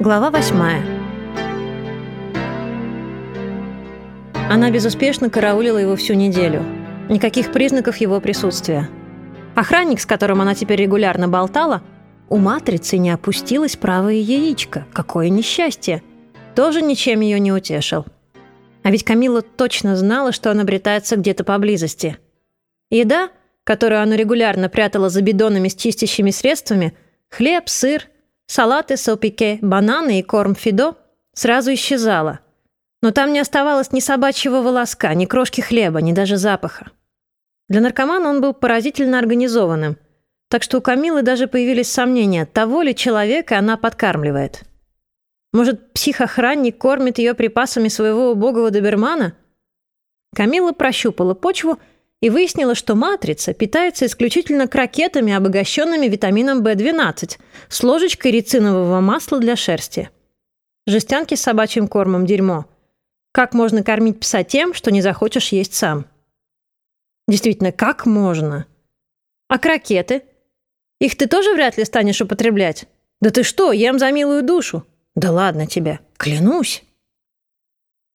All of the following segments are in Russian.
Глава восьмая. Она безуспешно караулила его всю неделю. Никаких признаков его присутствия. Охранник, с которым она теперь регулярно болтала, у матрицы не опустилось правое яичко. Какое несчастье! Тоже ничем ее не утешил. А ведь Камила точно знала, что он обретается где-то поблизости. Еда, которую она регулярно прятала за бидонами с чистящими средствами, хлеб, сыр, салаты, сопике, бананы и корм Фидо, сразу исчезала. Но там не оставалось ни собачьего волоска, ни крошки хлеба, ни даже запаха. Для наркомана он был поразительно организованным, так что у Камилы даже появились сомнения, того ли человека она подкармливает. Может, психохранник кормит ее припасами своего убогого добермана? Камила прощупала почву и выяснила, что матрица питается исключительно крокетами, обогащенными витамином В12, с ложечкой рецинового масла для шерсти. Жестянки с собачьим кормом – дерьмо. Как можно кормить пса тем, что не захочешь есть сам? Действительно, как можно? А крокеты? Их ты тоже вряд ли станешь употреблять? Да ты что, ем за милую душу. Да ладно тебе, клянусь.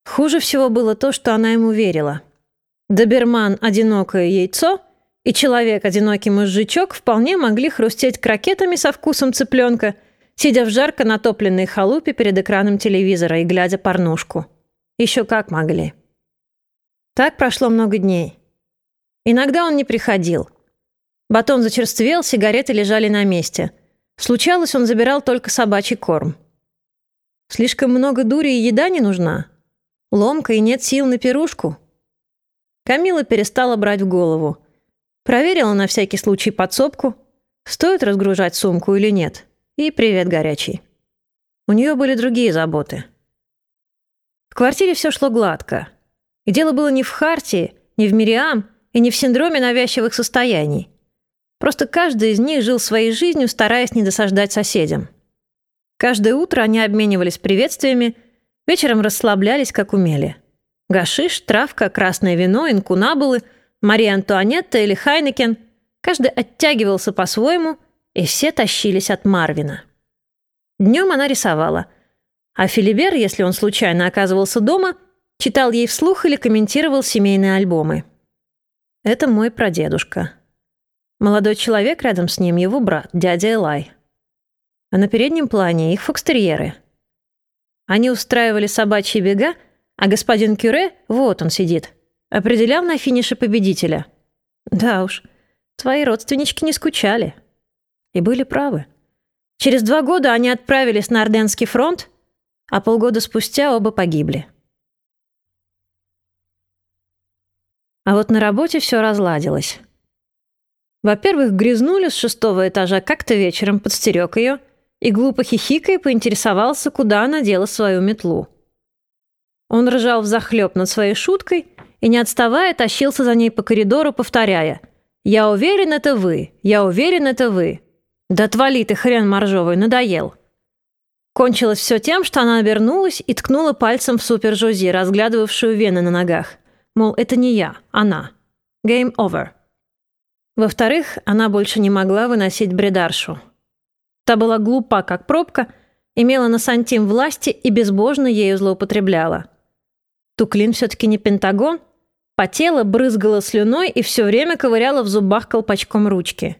Хуже всего было то, что она ему верила. Доберман – одинокое яйцо, и человек – одинокий мозжечок вполне могли хрустеть крокетами со вкусом цыпленка, сидя в жарко натопленной халупе перед экраном телевизора и глядя порнушку. Еще как могли. Так прошло много дней. Иногда он не приходил. Батон зачерствел, сигареты лежали на месте. Случалось, он забирал только собачий корм. Слишком много дури и еда не нужна. Ломка и нет сил на пирушку. Камила перестала брать в голову. Проверила на всякий случай подсобку, стоит разгружать сумку или нет. И привет горячий. У нее были другие заботы. В квартире все шло гладко. И дело было не в Хартии, не в Мириам и не в синдроме навязчивых состояний. Просто каждый из них жил своей жизнью, стараясь не досаждать соседям. Каждое утро они обменивались приветствиями, вечером расслаблялись, как умели. Гашиш, травка, красное вино, инкунабулы, Мария Антуанетта или Хайнекен. Каждый оттягивался по-своему, и все тащились от Марвина. Днем она рисовала. А Филибер, если он случайно оказывался дома, читал ей вслух или комментировал семейные альбомы. Это мой прадедушка. Молодой человек рядом с ним, его брат, дядя Элай а на переднем плане их фокстерьеры. Они устраивали собачьи бега, а господин Кюре, вот он сидит, определял на финише победителя. Да уж, твои родственнички не скучали. И были правы. Через два года они отправились на Орденский фронт, а полгода спустя оба погибли. А вот на работе все разладилось. Во-первых, грязнули с шестого этажа как-то вечером, подстерег ее — и, глупо хихикая, поинтересовался, куда она дела свою метлу. Он ржал взахлеб над своей шуткой и, не отставая, тащился за ней по коридору, повторяя «Я уверен, это вы! Я уверен, это вы!» «Да отвали ты, хрен моржовый, надоел!» Кончилось все тем, что она обернулась и ткнула пальцем в супер-жузи, разглядывавшую вены на ногах. Мол, это не я, она. Game over. Во-вторых, она больше не могла выносить бредаршу. Та была глупа, как пробка, имела на сантим власти и безбожно ею злоупотребляла. Туклин все-таки не Пентагон, потела, брызгала слюной и все время ковыряла в зубах колпачком ручки.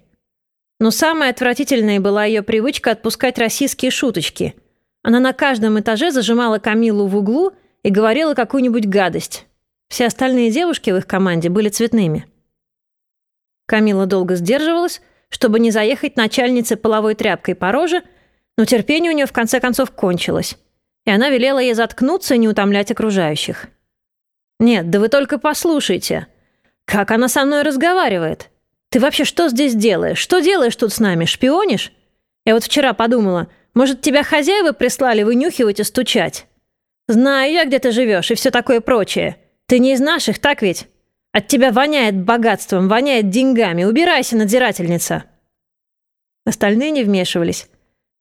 Но самой отвратительной была ее привычка отпускать российские шуточки. Она на каждом этаже зажимала Камилу в углу и говорила какую-нибудь гадость. Все остальные девушки в их команде были цветными. Камила долго сдерживалась, чтобы не заехать начальнице половой тряпкой по роже, но терпение у нее в конце концов кончилось, и она велела ей заткнуться и не утомлять окружающих. «Нет, да вы только послушайте. Как она со мной разговаривает? Ты вообще что здесь делаешь? Что делаешь тут с нами? Шпионишь? Я вот вчера подумала, может, тебя хозяева прислали вынюхивать и стучать? Знаю я, где ты живешь и все такое прочее. Ты не из наших, так ведь?» От тебя воняет богатством, воняет деньгами. Убирайся, надзирательница!» Остальные не вмешивались.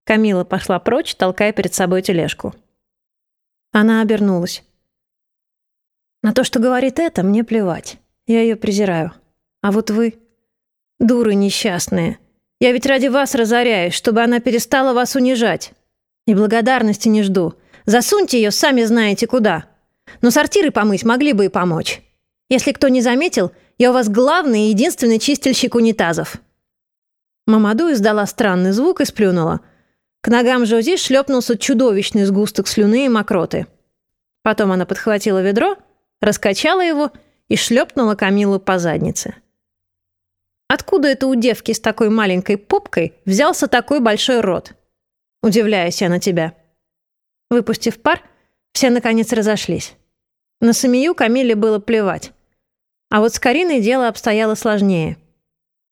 Камила пошла прочь, толкая перед собой тележку. Она обернулась. На то, что говорит это, мне плевать. Я ее презираю. А вот вы... Дуры несчастные. Я ведь ради вас разоряюсь, чтобы она перестала вас унижать. И благодарности не жду. Засуньте ее, сами знаете куда. Но сортиры помыть могли бы и помочь. Если кто не заметил, я у вас главный и единственный чистильщик унитазов». Мамаду издала странный звук и сплюнула. К ногам Жози шлепнулся чудовищный сгусток слюны и мокроты. Потом она подхватила ведро, раскачала его и шлепнула Камилу по заднице. Откуда это у девки с такой маленькой попкой взялся такой большой рот? Удивляюсь я на тебя. Выпустив пар, все наконец разошлись. На Самию Камиле было плевать. А вот с Кариной дело обстояло сложнее.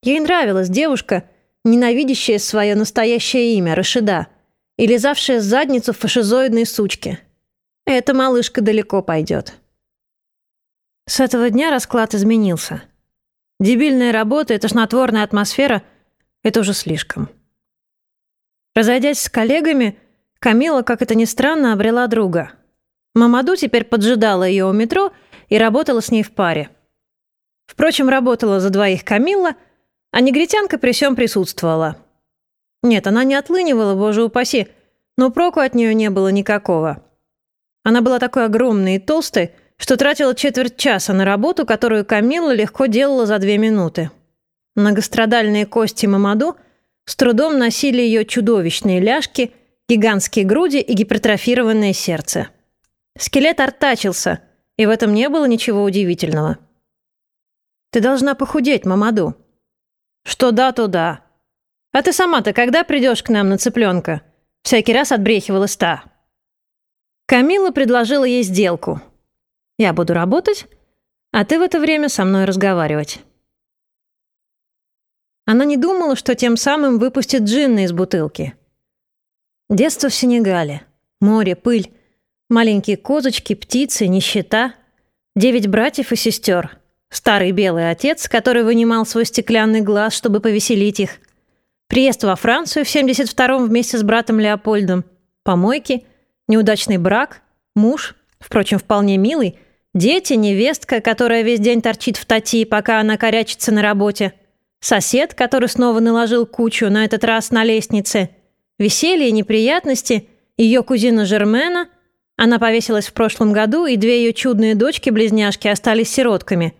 Ей нравилась девушка, ненавидящая свое настоящее имя, Рашида, и лизавшая задницу фашизоидной сучки. Эта малышка далеко пойдет. С этого дня расклад изменился. Дебильная работа и тошнотворная атмосфера — это уже слишком. Разойдясь с коллегами, Камила, как это ни странно, обрела друга. Мамаду теперь поджидала ее у метро и работала с ней в паре. Впрочем, работала за двоих Камилла, а негритянка при всем присутствовала. Нет, она не отлынивала, боже упаси, но проку от нее не было никакого. Она была такой огромной и толстой, что тратила четверть часа на работу, которую Камилла легко делала за две минуты. Многострадальные кости Мамаду с трудом носили ее чудовищные ляжки, гигантские груди и гипертрофированное сердце. Скелет артачился, и в этом не было ничего удивительного. «Ты должна похудеть, Мамаду». «Что да, то да. А ты сама-то когда придешь к нам на цыпленка?» Всякий раз отбрехивала ста. Камила предложила ей сделку. «Я буду работать, а ты в это время со мной разговаривать». Она не думала, что тем самым выпустит джинна из бутылки. Детство в Сенегале. Море, пыль, маленькие козочки, птицы, нищета. Девять братьев и сестер. Старый белый отец, который вынимал свой стеклянный глаз, чтобы повеселить их. Приезд во Францию в 72-м вместе с братом Леопольдом. Помойки, неудачный брак, муж, впрочем, вполне милый, дети, невестка, которая весь день торчит в тати, пока она корячится на работе – Сосед, который снова наложил кучу, на этот раз на лестнице. Веселье и неприятности. Ее кузина Жермена. Она повесилась в прошлом году, и две ее чудные дочки-близняшки остались сиротками.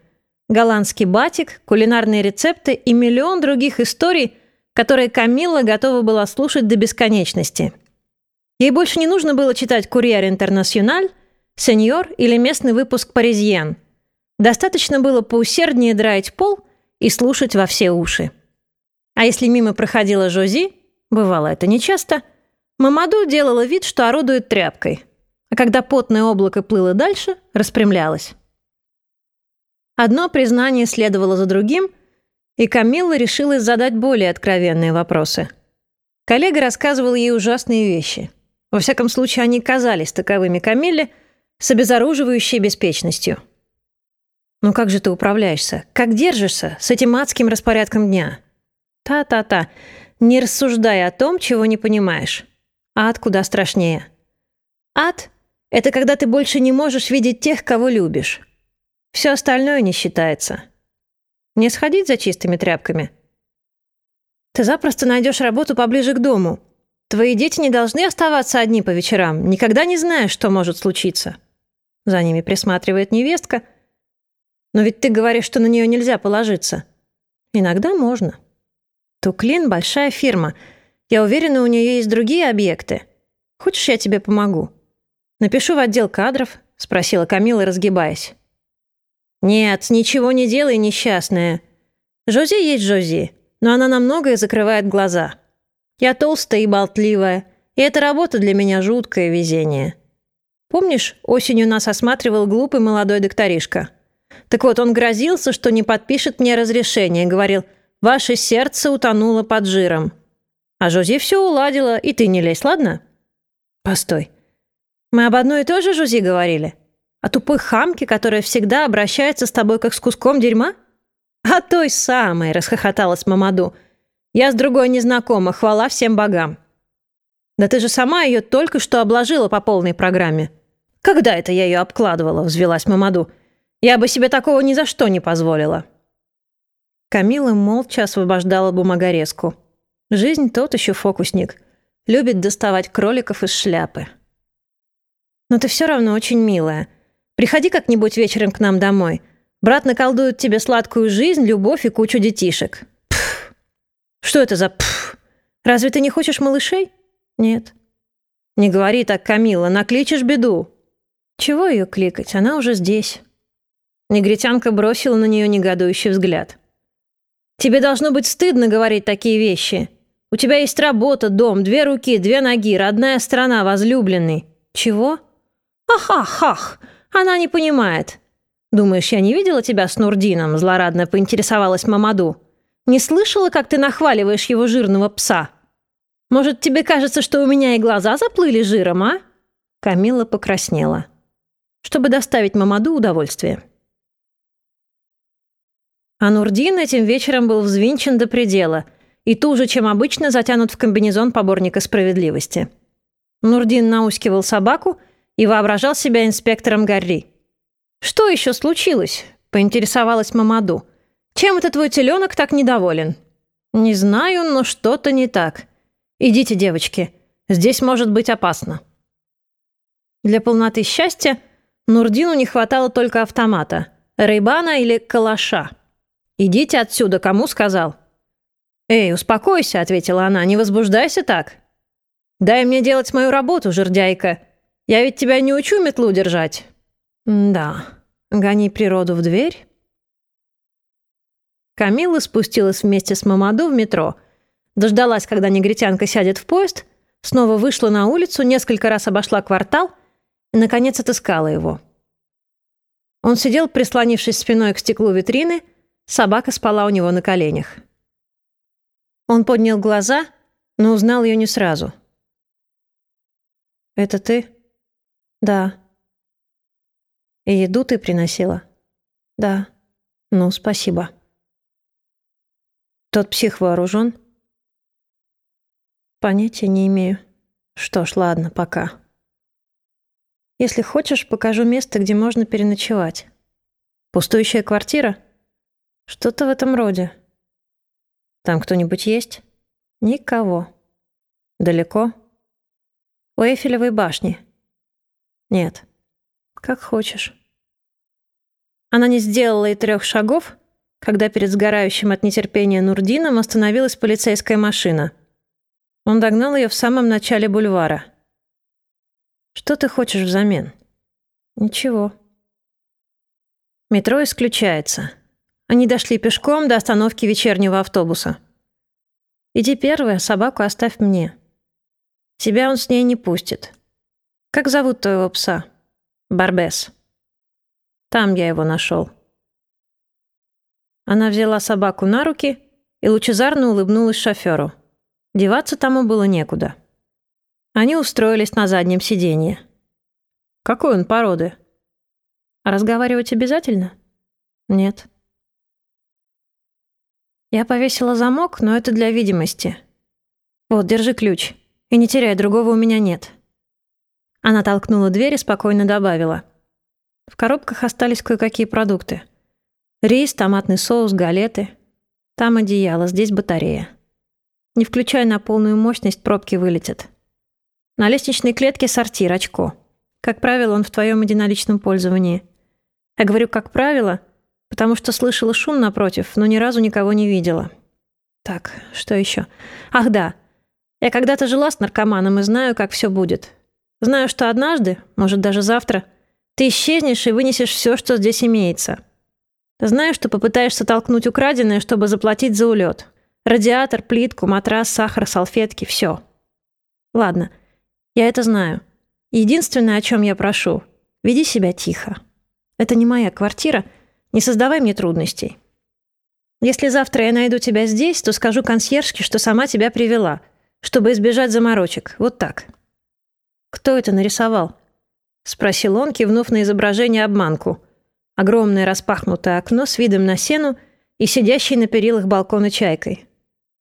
Голландский батик, кулинарные рецепты и миллион других историй, которые Камилла готова была слушать до бесконечности. Ей больше не нужно было читать «Курьер Интернациональ», «Сеньор» или местный выпуск «Паризьен». Достаточно было поусерднее драить пол – и слушать во все уши. А если мимо проходила Жози, бывало это нечасто, Мамаду делала вид, что орудует тряпкой, а когда потное облако плыло дальше, распрямлялась. Одно признание следовало за другим, и Камилла решилась задать более откровенные вопросы. Коллега рассказывал ей ужасные вещи. Во всяком случае, они казались таковыми Камилле с обезоруживающей беспечностью – ну как же ты управляешься? Как держишься с этим адским распорядком дня? Та-та-та. Не рассуждай о том, чего не понимаешь. Ад куда страшнее. Ад — это когда ты больше не можешь видеть тех, кого любишь. Все остальное не считается. Не сходить за чистыми тряпками. Ты запросто найдешь работу поближе к дому. Твои дети не должны оставаться одни по вечерам, никогда не знаешь, что может случиться. За ними присматривает невестка — но ведь ты говоришь, что на нее нельзя положиться. Иногда можно. Туклин — большая фирма. Я уверена, у нее есть другие объекты. Хочешь, я тебе помогу? Напишу в отдел кадров, — спросила Камила, разгибаясь. «Нет, ничего не делай, несчастная. Жози есть Жози, но она на многое закрывает глаза. Я толстая и болтливая, и эта работа для меня жуткое везение. Помнишь, осенью нас осматривал глупый молодой докторишка?» Так вот, он грозился, что не подпишет мне разрешение, говорил, «Ваше сердце утонуло под жиром». А Жози все уладила, и ты не лезь, ладно? Постой. Мы об одной и той же Жози говорили? О тупой хамке, которая всегда обращается с тобой как с куском дерьма? А той самой, расхохоталась Мамаду. Я с другой незнакома, хвала всем богам. Да ты же сама ее только что обложила по полной программе. Когда это я ее обкладывала, взвелась Мамаду. Я бы себе такого ни за что не позволила». Камила молча освобождала бумагорезку. Жизнь тот еще фокусник. Любит доставать кроликов из шляпы. Но ты все равно очень милая. Приходи как-нибудь вечером к нам домой. Брат наколдует тебе сладкую жизнь, любовь и кучу детишек. Пф. Что это за пф? Разве ты не хочешь малышей? Нет. Не говори так, Камила, накличешь беду. Чего ее кликать? Она уже здесь. Негритянка бросила на нее негодующий взгляд. «Тебе должно быть стыдно говорить такие вещи. У тебя есть работа, дом, две руки, две ноги, родная страна, возлюбленный. Чего? Ах-ах-ах! Она не понимает. Думаешь, я не видела тебя с Нурдином?» Злорадно поинтересовалась Мамаду. «Не слышала, как ты нахваливаешь его жирного пса? Может, тебе кажется, что у меня и глаза заплыли жиром, а?» Камила покраснела. Чтобы доставить Мамаду удовольствие. А Нурдин этим вечером был взвинчен до предела и туже, чем обычно, затянут в комбинезон поборника справедливости. Нурдин наускивал собаку и воображал себя инспектором Гарри. «Что еще случилось?» — поинтересовалась Мамаду. «Чем это твой теленок так недоволен?» «Не знаю, но что-то не так. Идите, девочки, здесь может быть опасно». Для полноты счастья Нурдину не хватало только автомата, рейбана или калаша — «Идите отсюда, кому сказал?» «Эй, успокойся», — ответила она, — «не возбуждайся так. Дай мне делать мою работу, жердяйка. Я ведь тебя не учу метлу держать». «Да, гони природу в дверь». Камила спустилась вместе с Мамаду в метро, дождалась, когда негритянка сядет в поезд, снова вышла на улицу, несколько раз обошла квартал и, наконец, отыскала его. Он сидел, прислонившись спиной к стеклу витрины, Собака спала у него на коленях. Он поднял глаза, но узнал ее не сразу. «Это ты?» «Да». «И еду ты приносила?» «Да». «Ну, спасибо». «Тот псих вооружен?» «Понятия не имею». «Что ж, ладно, пока». «Если хочешь, покажу место, где можно переночевать». «Пустующая квартира?» Что-то в этом роде. Там кто-нибудь есть? Никого. Далеко? У Эйфелевой башни? Нет. Как хочешь. Она не сделала и трех шагов, когда перед сгорающим от нетерпения Нурдином остановилась полицейская машина. Он догнал ее в самом начале бульвара. «Что ты хочешь взамен?» «Ничего». Метро исключается. Они дошли пешком до остановки вечернего автобуса. «Иди первая, собаку оставь мне. Тебя он с ней не пустит. Как зовут твоего пса?» «Барбес». «Там я его нашел». Она взяла собаку на руки и лучезарно улыбнулась шоферу. Деваться тому было некуда. Они устроились на заднем сиденье. «Какой он породы?» разговаривать обязательно?» «Нет». Я повесила замок, но это для видимости. Вот, держи ключ. И не теряй, другого у меня нет. Она толкнула дверь и спокойно добавила. В коробках остались кое-какие продукты. Рис, томатный соус, галеты. Там одеяло, здесь батарея. Не включай на полную мощность, пробки вылетят. На лестничной клетке сортир, очко. Как правило, он в твоем единоличном пользовании. Я говорю «как правило», потому что слышала шум напротив, но ни разу никого не видела. Так, что еще? Ах да, я когда-то жила с наркоманом и знаю, как все будет. Знаю, что однажды, может даже завтра, ты исчезнешь и вынесешь все, что здесь имеется. Знаю, что попытаешься толкнуть украденное, чтобы заплатить за улет. Радиатор, плитку, матрас, сахар, салфетки — все. Ладно, я это знаю. Единственное, о чем я прошу — веди себя тихо. Это не моя квартира — не создавай мне трудностей. Если завтра я найду тебя здесь, то скажу консьержке, что сама тебя привела, чтобы избежать заморочек. Вот так». «Кто это нарисовал?» — спросил он, кивнув на изображение обманку. Огромное распахнутое окно с видом на сену и сидящей на перилах балкона чайкой.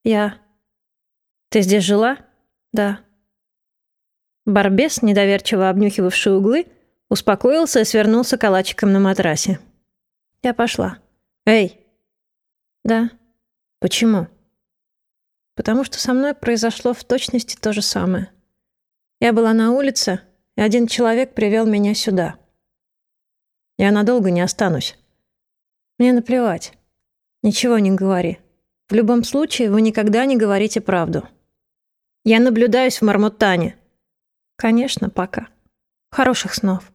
«Я...» «Ты здесь жила?» «Да». Барбес, недоверчиво обнюхивавший углы, успокоился и свернулся калачиком на матрасе. Я пошла. Эй! Да. Почему? потому что со мной произошло в точности то же самое. Я была на улице, и один человек привел меня сюда. Я надолго не останусь. Мне наплевать. Ничего не говори. В любом случае, вы никогда не говорите правду. Я наблюдаюсь в Мармутане. Конечно, пока. Хороших снов.